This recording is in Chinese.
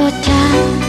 多大？